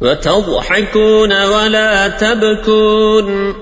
وتضحكون ولا تبكون